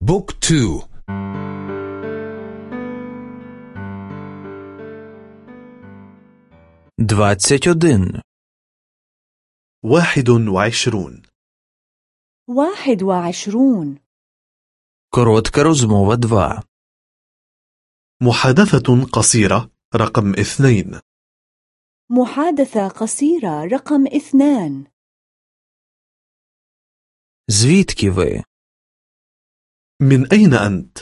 بوك تو двадцять один, واحد وعشرون واحد وعشرون коротка розмова два, محادثة قصيرة رقم اثنين محادثة قصيرة رقم اثنان звідки ви? من أين أنت؟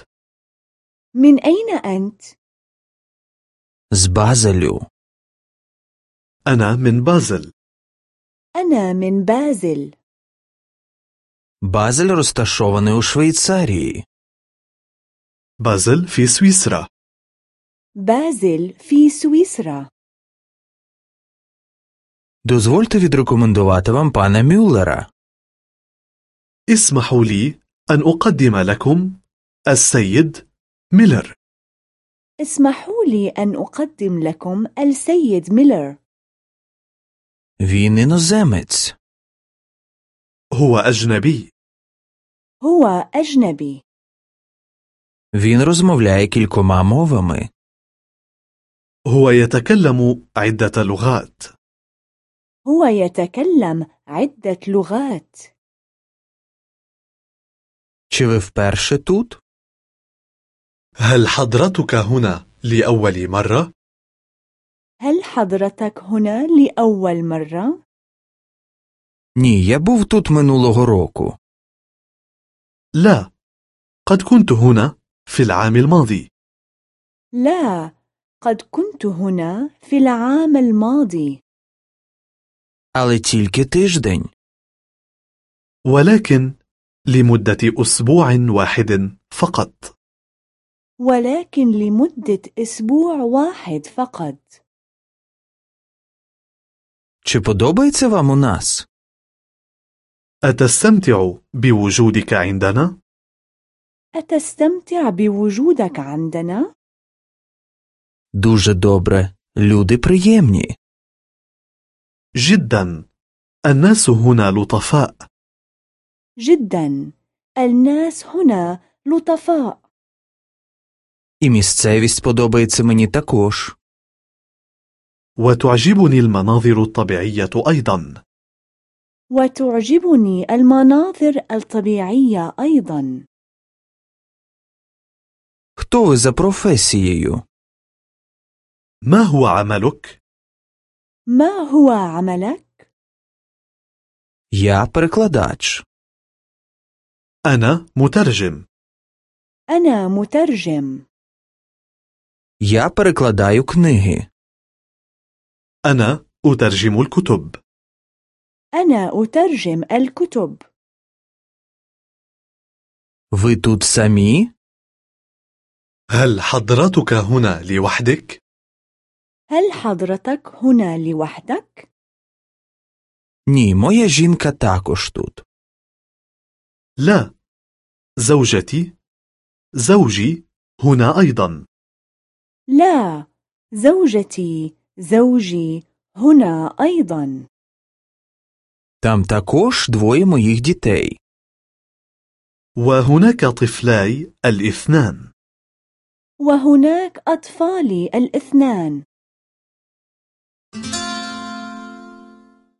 من أين أنت؟ З Базелю. أنا من بازل أنا من بازل Базель розташований у Швейцарії. بازل في سويسرا بازل في سويسرا Дозвольте відрекомендувати вам пана Мюллера. اسمحوا لي أن أقدم لكم السيد ميلر اسمحوا لي أن أقدم لكم السيد ميلر Він іноземець. هو أجنبي هو أجنبي Він розмовляє кількома мовами. هو يتكلم عدة لغات هو يتكلم عدة لغات Чи ви вперше тут? هل حضرتك هنا لأول مرة؟ هل حضرتك هنا لأول مرة؟ Ні, я був тут минулого року. لا قد كنت هنا في العام الماضي لا قد كنت هنا في العام الماضي Але тільки тиждень. ولكن لمدة أسبوع واحد فقط ولكن لمدة أسبوع واحد فقط Чи подобається вам у нас? أتستمتع بوجودك عندنا؟ أتستمتع بوجودك عندنا؟ Дуже добре. Люди приємні. جدا الناس هنا لطفاء جدا الناس هنا لطفاء І місцевість подобається мені також. وتعجبني المناظر الطبيعية أيضا وتعجبني المناظر الطبيعية أيضا Хто ви за професією? ما هو عملك؟ ما هو عملك؟ Я перекладач. أنا مترجم أنا مترجم Я перекладаю книги. أنا أترجم الكتب أنا أترجم الكتب Ви тут самі? هل حضرتك هنا لوحدك؟ هل حضرتك هنا لوحدك؟ Ні, моя жінка також тут. لا زوجتي زوجي هنا أيضا لا زوجتي زوجي هنا أيضا Там також двоє моїх дітей. وهناك طفلاي الاثنان وهناك أطفالي الاثنان